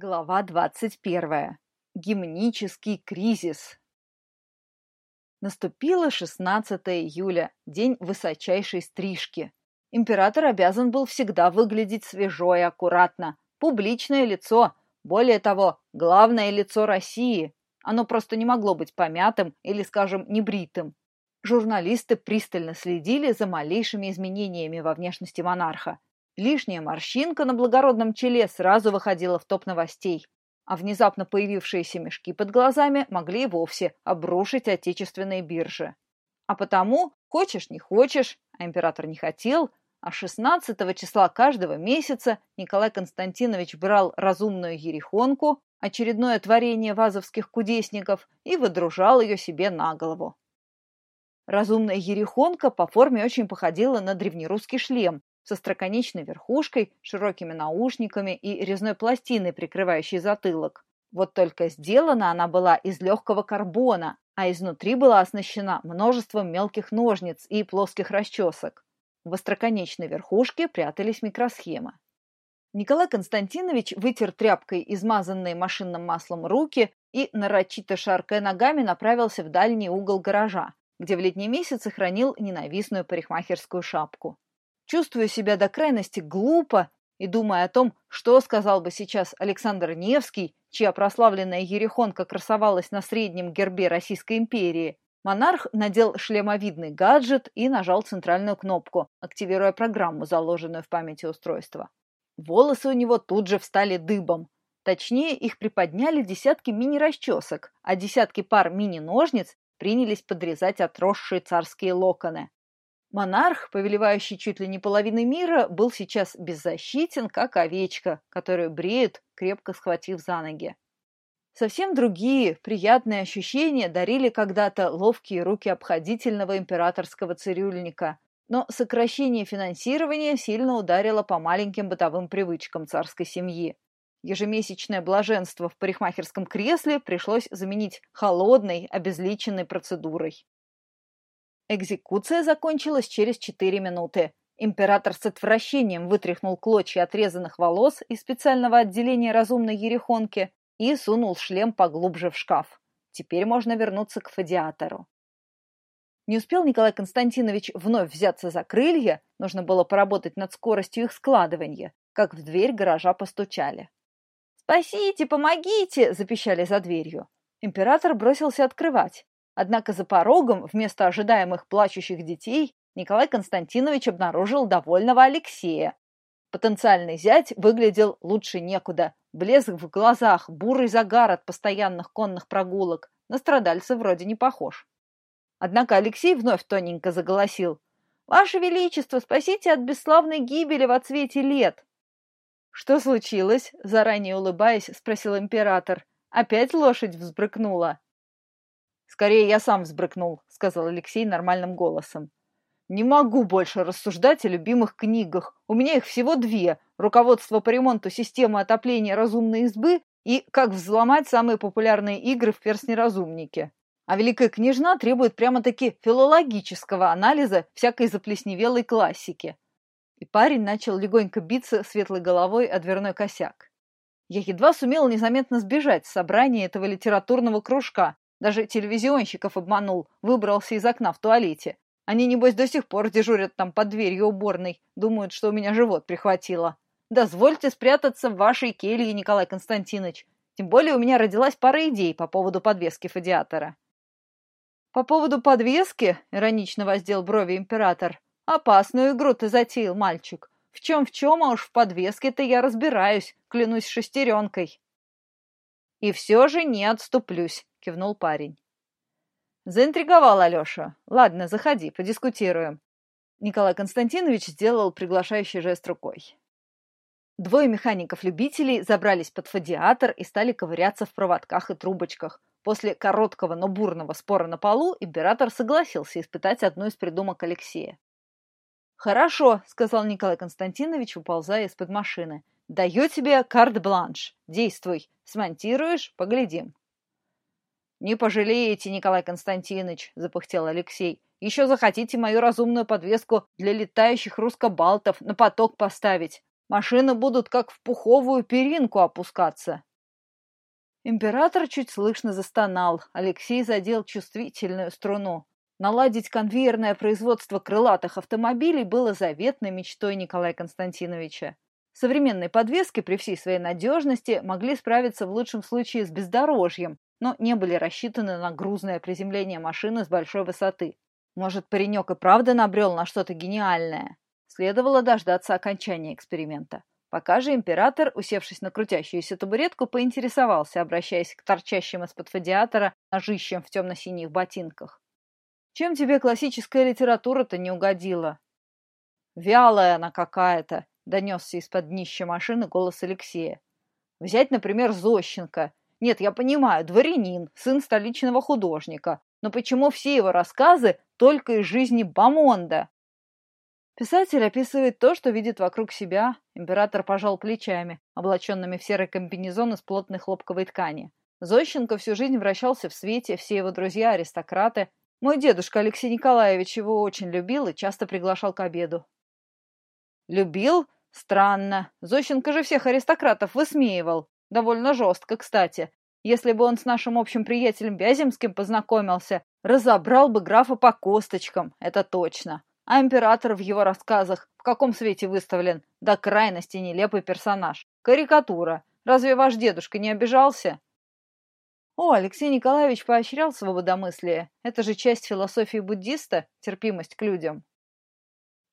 Глава 21. Гимнический кризис. Наступило 16 июля, день высочайшей стрижки. Император обязан был всегда выглядеть свежо и аккуратно. Публичное лицо, более того, главное лицо России. Оно просто не могло быть помятым или, скажем, небритым. Журналисты пристально следили за малейшими изменениями во внешности монарха. Лишняя морщинка на благородном челе сразу выходила в топ новостей, а внезапно появившиеся мешки под глазами могли и вовсе обрушить отечественные биржи. А потому, хочешь не хочешь, а император не хотел, а 16 числа каждого месяца Николай Константинович брал разумную ерехонку, очередное творение вазовских кудесников, и выдружал ее себе на голову. Разумная ерехонка по форме очень походила на древнерусский шлем, со строконечной верхушкой, широкими наушниками и резной пластиной, прикрывающей затылок. Вот только сделана она была из легкого карбона, а изнутри была оснащена множеством мелких ножниц и плоских расчесок. В остроконечной верхушке прятались микросхемы. Николай Константинович вытер тряпкой измазанные машинным маслом руки и, нарочито шаркая ногами, направился в дальний угол гаража, где в летние месяцы хранил ненавистную парикмахерскую шапку. Чувствуя себя до крайности глупо и думая о том, что сказал бы сейчас Александр Невский, чья прославленная ерехонка красовалась на среднем гербе Российской империи, монарх надел шлемовидный гаджет и нажал центральную кнопку, активируя программу, заложенную в памяти устройства. Волосы у него тут же встали дыбом. Точнее, их приподняли десятки мини-расчесок, а десятки пар мини-ножниц принялись подрезать отросшие царские локоны. Монарх, повелевающий чуть ли не половиной мира, был сейчас беззащитен, как овечка, которую бреют, крепко схватив за ноги. Совсем другие, приятные ощущения дарили когда-то ловкие руки обходительного императорского цирюльника, но сокращение финансирования сильно ударило по маленьким бытовым привычкам царской семьи. Ежемесячное блаженство в парикмахерском кресле пришлось заменить холодной, обезличенной процедурой. Экзекуция закончилась через четыре минуты. Император с отвращением вытряхнул клочья отрезанных волос из специального отделения разумной ерехонки и сунул шлем поглубже в шкаф. Теперь можно вернуться к фадиатору. Не успел Николай Константинович вновь взяться за крылья, нужно было поработать над скоростью их складывания, как в дверь гаража постучали. «Спасите, помогите!» – запищали за дверью. Император бросился открывать. Однако за порогом, вместо ожидаемых плачущих детей, Николай Константинович обнаружил довольного Алексея. Потенциальный зять выглядел лучше некуда. Блеск в глазах, бурый загар от постоянных конных прогулок. На страдальца вроде не похож. Однако Алексей вновь тоненько заголосил. «Ваше Величество, спасите от бесславной гибели в отсвете лет!» «Что случилось?» – заранее улыбаясь, спросил император. «Опять лошадь взбрыкнула?» «Скорее я сам взбрыкнул», — сказал Алексей нормальным голосом. «Не могу больше рассуждать о любимых книгах. У меня их всего две. Руководство по ремонту системы отопления разумной избы и «Как взломать самые популярные игры в перстне-разумнике». А Великая Княжна требует прямо-таки филологического анализа всякой заплесневелой классики. И парень начал легонько биться светлой головой о дверной косяк. Я едва сумел незаметно сбежать с собрания этого литературного кружка, даже телевизионщиков обманул, выбрался из окна в туалете. Они, небось, до сих пор дежурят там под дверью уборной. Думают, что у меня живот прихватило. Дозвольте спрятаться в вашей келье, Николай Константинович. Тем более у меня родилась пара идей по поводу подвески фадиатора. По поводу подвески, иронично воздел брови император, опасную игру ты затеял, мальчик. В чем в чем, а уж в подвеске-то я разбираюсь, клянусь шестеренкой. И все же не отступлюсь, — кивнул парень. Заинтриговал Алеша. Ладно, заходи, подискутируем. Николай Константинович сделал приглашающий жест рукой. Двое механиков-любителей забрались под фадиатор и стали ковыряться в проводках и трубочках. После короткого, но бурного спора на полу император согласился испытать одну из придумок Алексея. «Хорошо», — сказал Николай Константинович, уползая из-под машины. «Даю тебе карт-бланш. Действуй. Смонтируешь — поглядим». «Не пожалеете, Николай Константинович», — запыхтел Алексей. «Еще захотите мою разумную подвеску для летающих русскобалтов на поток поставить. Машины будут как в пуховую перинку опускаться». Император чуть слышно застонал. Алексей задел чувствительную струну. Наладить конвейерное производство крылатых автомобилей было заветной мечтой Николая Константиновича. Современные подвески при всей своей надежности могли справиться в лучшем случае с бездорожьем, но не были рассчитаны на грузное приземление машины с большой высоты. Может, паренек и правда набрел на что-то гениальное? Следовало дождаться окончания эксперимента. Пока же император, усевшись на крутящуюся табуретку, поинтересовался, обращаясь к торчащим из-под фадиатора ножищам в темно-синих ботинках. «Чем тебе классическая литература-то не угодила?» «Вялая она какая-то», — донесся из-под днища машины голос Алексея. «Взять, например, Зощенко. Нет, я понимаю, дворянин, сын столичного художника. Но почему все его рассказы только из жизни Бамонда?» Писатель описывает то, что видит вокруг себя. Император пожал плечами, облаченными в серый комбинезон из плотной хлопковой ткани. Зощенко всю жизнь вращался в свете, все его друзья – аристократы. Мой дедушка Алексей Николаевич его очень любил и часто приглашал к обеду. Любил? Странно. Зощенко же всех аристократов высмеивал. Довольно жестко, кстати. Если бы он с нашим общим приятелем Вяземским познакомился, разобрал бы графа по косточкам, это точно. А император в его рассказах в каком свете выставлен? До крайности нелепый персонаж. Карикатура. Разве ваш дедушка не обижался? О, Алексей Николаевич поощрял свободомыслие. Это же часть философии буддиста, терпимость к людям.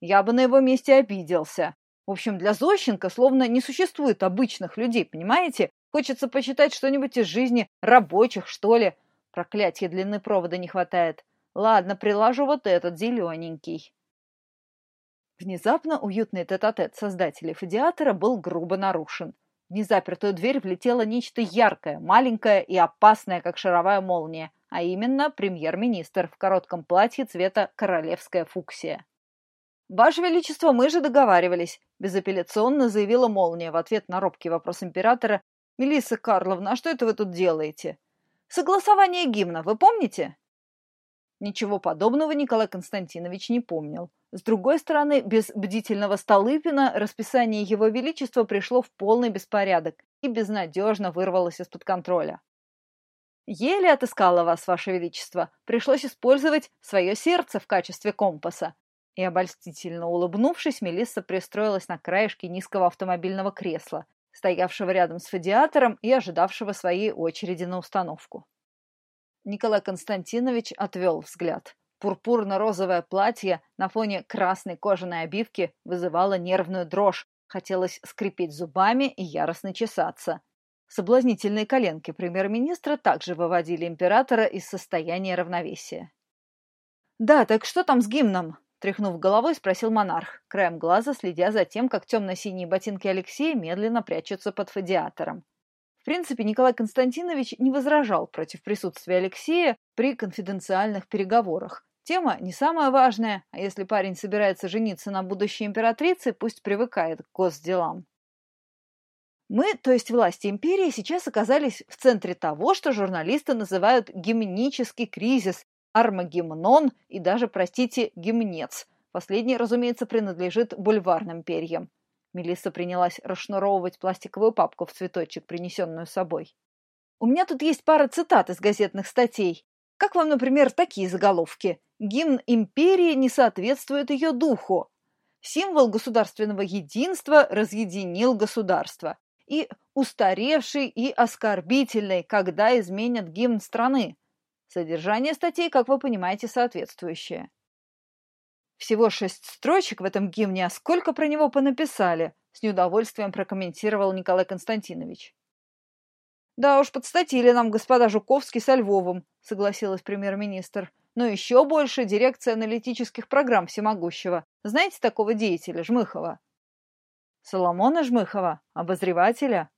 Я бы на его месте обиделся. В общем, для Зощенко словно не существует обычных людей, понимаете? Хочется почитать что-нибудь из жизни рабочих, что ли. Проклятие длины провода не хватает. Ладно, приложу вот этот зелененький. Внезапно уютный тет-а-тет создателей федиатора был грубо нарушен. В незапертую дверь влетело нечто яркое, маленькое и опасное, как шаровая молния, а именно премьер-министр в коротком платье цвета королевская фуксия. «Ваше Величество, мы же договаривались», – безапелляционно заявила молния в ответ на робкий вопрос императора. «Мелисса Карловна, а что это вы тут делаете?» «Согласование гимна, вы помните?» Ничего подобного Николай Константинович не помнил. С другой стороны, без бдительного Столыпина расписание Его Величества пришло в полный беспорядок и безнадежно вырвалось из-под контроля. «Еле отыскала вас, Ваше Величество. Пришлось использовать свое сердце в качестве компаса». И, обольстительно улыбнувшись, Мелисса пристроилась на краешке низкого автомобильного кресла, стоявшего рядом с фадиатором и ожидавшего своей очереди на установку. Николай Константинович отвел взгляд. Пурпурно-розовое платье на фоне красной кожаной обивки вызывало нервную дрожь. Хотелось скрипеть зубами и яростно чесаться. Соблазнительные коленки премьер-министра также выводили императора из состояния равновесия. «Да, так что там с гимном?» Тряхнув головой, спросил монарх, краем глаза следя за тем, как темно-синие ботинки Алексея медленно прячутся под фадиатором. В принципе, Николай Константинович не возражал против присутствия Алексея при конфиденциальных переговорах. Тема не самая важная, а если парень собирается жениться на будущей императрице, пусть привыкает к госделам. Мы, то есть власти империи, сейчас оказались в центре того, что журналисты называют гимнический кризис, армагемнон и даже, простите, гимнец. Последний, разумеется, принадлежит бульварным перьям. Мелисса принялась расшнуровывать пластиковую папку в цветочек, принесенную собой. «У меня тут есть пара цитат из газетных статей. Как вам, например, такие заголовки? Гимн империи не соответствует ее духу. Символ государственного единства разъединил государство. И устаревший и оскорбительный, когда изменят гимн страны. Содержание статей, как вы понимаете, соответствующее. Всего шесть строчек в этом гимне, а сколько про него понаписали? С неудовольствием прокомментировал Николай Константинович. Да уж, подстатили нам господа Жуковский со Львовым, согласилась премьер-министр. Но еще больше дирекция аналитических программ всемогущего. Знаете такого деятеля, Жмыхова? Соломона Жмыхова, обозревателя?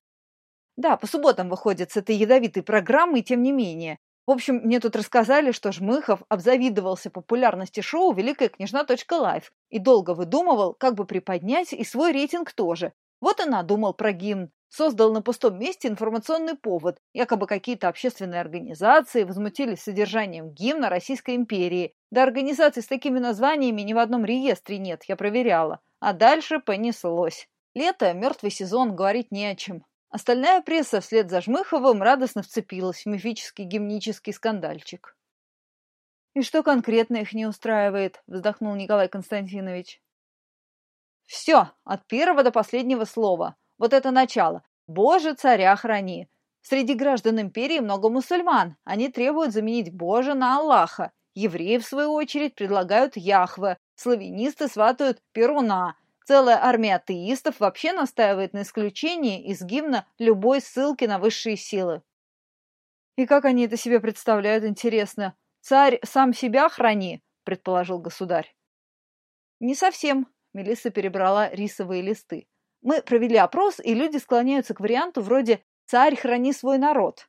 Да, по субботам выходит с этой ядовитой программой, тем не менее. В общем, мне тут рассказали, что Жмыхов обзавидовался популярности шоу «Великая княжна.лайф» и долго выдумывал, как бы приподнять и свой рейтинг тоже. Вот и надумал про гимн. Создал на пустом месте информационный повод. Якобы какие-то общественные организации возмутились содержанием гимна Российской империи. Да организаций с такими названиями ни в одном реестре нет, я проверяла. А дальше понеслось. Лето, мертвый сезон, говорить не о чем. Остальная пресса вслед за Жмыховым радостно вцепилась в мифический гимнический скандальчик. «И что конкретно их не устраивает?» – вздохнул Николай Константинович. «Все, от первого до последнего слова. Вот это начало. Боже, царя храни. Среди граждан империи много мусульман. Они требуют заменить Боже на Аллаха. Евреи, в свою очередь, предлагают Яхве. Славянисты сватают Перуна. Целая армия атеистов вообще настаивает на исключении из гимна любой ссылки на высшие силы. И как они это себе представляют, интересно? Царь сам себя храни, предположил государь. Не совсем, Мелисса перебрала рисовые листы. Мы провели опрос, и люди склоняются к варианту вроде «Царь, храни свой народ».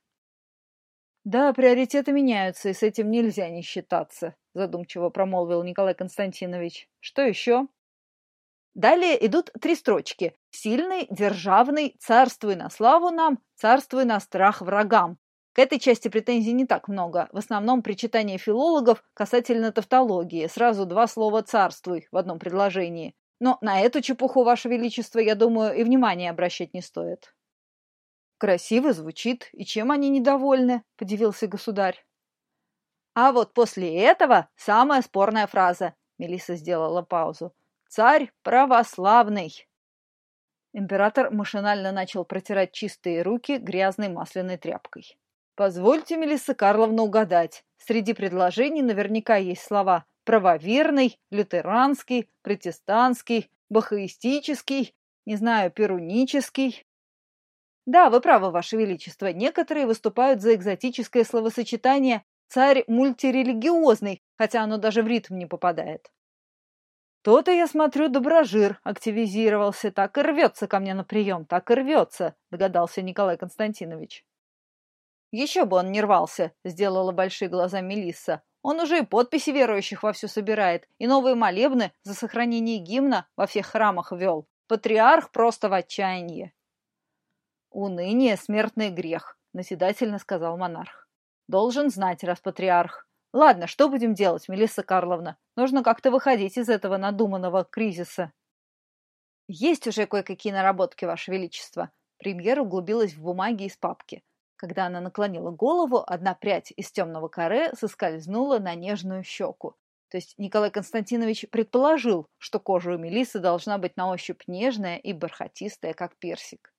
Да, приоритеты меняются, и с этим нельзя не считаться, задумчиво промолвил Николай Константинович. Что еще? Далее идут три строчки. «Сильный, державный, царствуй на славу нам, царствуй на страх врагам». К этой части претензий не так много. В основном причитание филологов касательно тавтологии. Сразу два слова «царствуй» в одном предложении. Но на эту чепуху, Ваше Величество, я думаю, и внимания обращать не стоит. Красиво звучит. И чем они недовольны? Подивился государь. А вот после этого самая спорная фраза. Мелисса сделала паузу. Царь православный!» Император машинально начал протирать чистые руки грязной масляной тряпкой. «Позвольте, Мелисса Карловна, угадать. Среди предложений наверняка есть слова «правоверный», «лютеранский», «протестантский», «бахаистический», не знаю, «перунический». Да, вы правы, Ваше Величество, некоторые выступают за экзотическое словосочетание «царь мультирелигиозный», хотя оно даже в ритм не попадает. То-то, я смотрю, доброжир активизировался, так и рвется ко мне на прием, так и рвется, догадался Николай Константинович. Еще бы он не рвался, сделала большие глаза Мелисса. Он уже и подписи верующих вовсю собирает, и новые молебны за сохранение гимна во всех храмах вел. Патриарх просто в отчаянии. «Уныние — смертный грех», — наседательно сказал монарх. «Должен знать, раз патриарх. Ладно, что будем делать, Мелисса Карловна? Нужно как-то выходить из этого надуманного кризиса. Есть уже кое-какие наработки, Ваше Величество. Премьер углубилась в бумаги из папки. Когда она наклонила голову, одна прядь из темного каре соскользнула на нежную щеку. То есть Николай Константинович предположил, что кожа у Мелисы должна быть на ощупь нежная и бархатистая, как персик.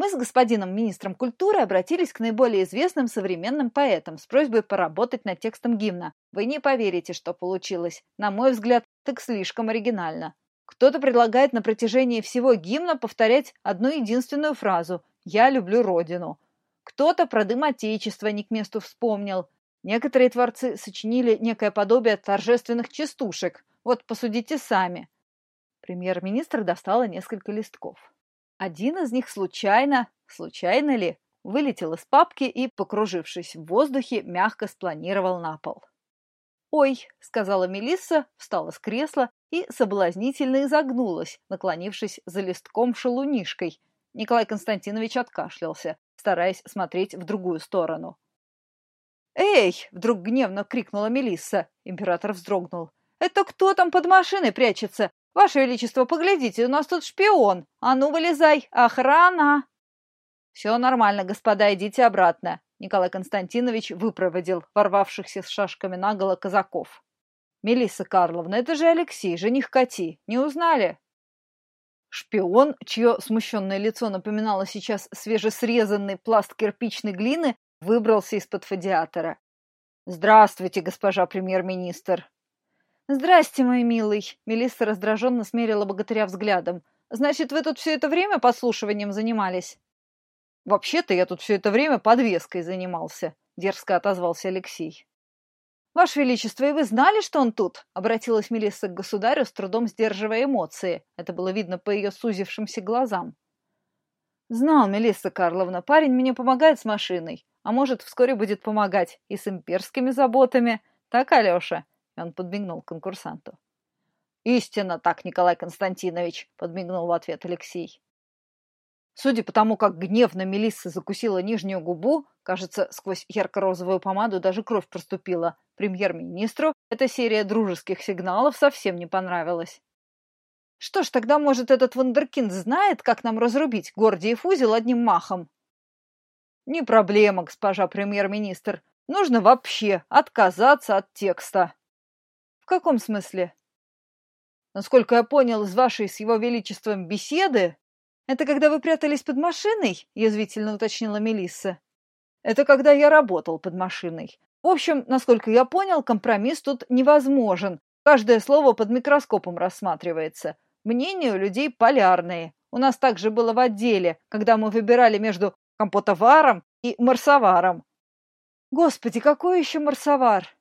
Мы с господином министром культуры обратились к наиболее известным современным поэтам с просьбой поработать над текстом гимна. Вы не поверите, что получилось. На мой взгляд, так слишком оригинально. Кто-то предлагает на протяжении всего гимна повторять одну единственную фразу «Я люблю Родину». Кто-то про дым Отечества не к месту вспомнил. Некоторые творцы сочинили некое подобие торжественных частушек. Вот посудите сами. Премьер-министр достала несколько листков. Один из них случайно, случайно ли, вылетел из папки и, покружившись в воздухе, мягко спланировал на пол. «Ой», — сказала Мелисса, встала с кресла и соблазнительно изогнулась, наклонившись за листком шалунишкой. Николай Константинович откашлялся, стараясь смотреть в другую сторону. «Эй!» — вдруг гневно крикнула Мелисса. Император вздрогнул. «Это кто там под машиной прячется? «Ваше Величество, поглядите, у нас тут шпион! А ну, вылезай! Охрана!» «Все нормально, господа, идите обратно!» Николай Константинович выпроводил ворвавшихся с шашками наголо казаков. «Мелисса Карловна, это же Алексей, жених Кати. Не узнали?» Шпион, чье смущенное лицо напоминало сейчас свежесрезанный пласт кирпичной глины, выбрался из-под фадиатора. «Здравствуйте, госпожа премьер-министр!» «Здрасте, мой милый!» Мелисса раздраженно смерила богатыря взглядом. «Значит, вы тут все это время подслушиванием занимались?» «Вообще-то я тут все это время подвеской занимался», — дерзко отозвался Алексей. «Ваше Величество, и вы знали, что он тут?» — обратилась Мелисса к государю, с трудом сдерживая эмоции. Это было видно по ее сузившимся глазам. «Знал, Мелисса Карловна, парень мне помогает с машиной, а может, вскоре будет помогать и с имперскими заботами. Так, Алеша?» Он подмигнул конкурсанту. «Истинно так, Николай Константинович!» — подмигнул в ответ Алексей. Судя по тому, как гневно Мелисса закусила нижнюю губу, кажется, сквозь ярко-розовую помаду даже кровь проступила, премьер-министру эта серия дружеских сигналов совсем не понравилась. Что ж, тогда, может, этот вундеркинд знает, как нам разрубить Гордиев узел одним махом? Не проблема, госпожа премьер-министр. Нужно вообще отказаться от текста. Каком смысле? Насколько я понял из вашей с его величеством беседы, это когда вы прятались под машиной, язвительно уточнила Мелисса. Это когда я работал под машиной. В общем, насколько я понял, компромисс тут невозможен. Каждое слово под микроскопом рассматривается. Мнения у людей полярные. У нас также было в отделе, когда мы выбирали между компотоваром и марсоваром. Господи, какой еще марсовар?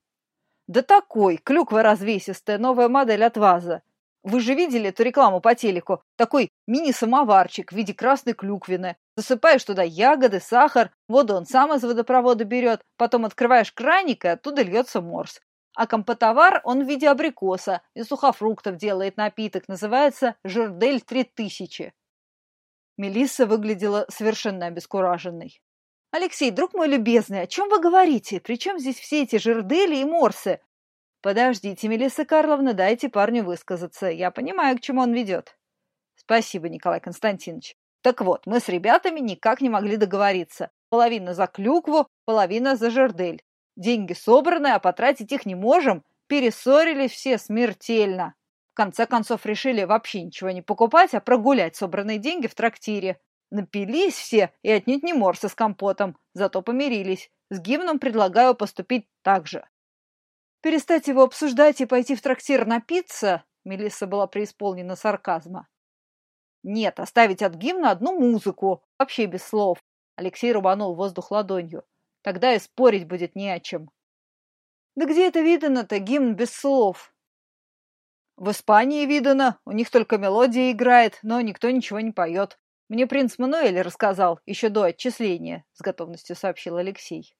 Да такой, клюква развесистая, новая модель от ВАЗа. Вы же видели эту рекламу по телеку? Такой мини-самоварчик в виде красной клюквины. Засыпаешь туда ягоды, сахар, воду он сам из водопровода берет, потом открываешь краник, и оттуда льется морс. А компотовар он в виде абрикоса, из сухофруктов делает напиток, называется «Жердель 3000». Мелисса выглядела совершенно обескураженной. «Алексей, друг мой любезный, о чем вы говорите? Причем здесь все эти жердели и морсы?» «Подождите, Мелисса Карловна, дайте парню высказаться. Я понимаю, к чему он ведет». «Спасибо, Николай Константинович. Так вот, мы с ребятами никак не могли договориться. Половина за клюкву, половина за жердель. Деньги собраны, а потратить их не можем. Перессорились все смертельно. В конце концов решили вообще ничего не покупать, а прогулять собранные деньги в трактире. Напились все и отнюдь не морсы с компотом, зато помирились. С гимном предлагаю поступить так же. Перестать его обсуждать и пойти в трактир напиться, Мелисса была преисполнена сарказма. Нет, оставить от гимна одну музыку, вообще без слов. Алексей рубанул воздух ладонью. Тогда и спорить будет не о чем. Да где это видано-то, гимн без слов? В Испании видано, у них только мелодия играет, но никто ничего не поет. Мне принц Мануэль рассказал еще до отчисления, с готовностью сообщил Алексей.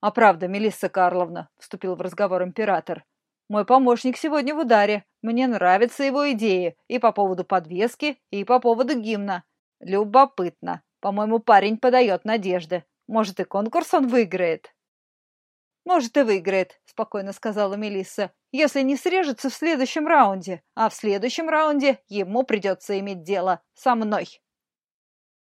А правда, Мелисса Карловна, вступил в разговор император, мой помощник сегодня в ударе. Мне нравятся его идеи и по поводу подвески, и по поводу гимна. Любопытно. По-моему, парень подает надежды. Может, и конкурс он выиграет?» «Может, и выиграет», — спокойно сказала Мелисса, «если не срежется в следующем раунде. А в следующем раунде ему придется иметь дело со мной».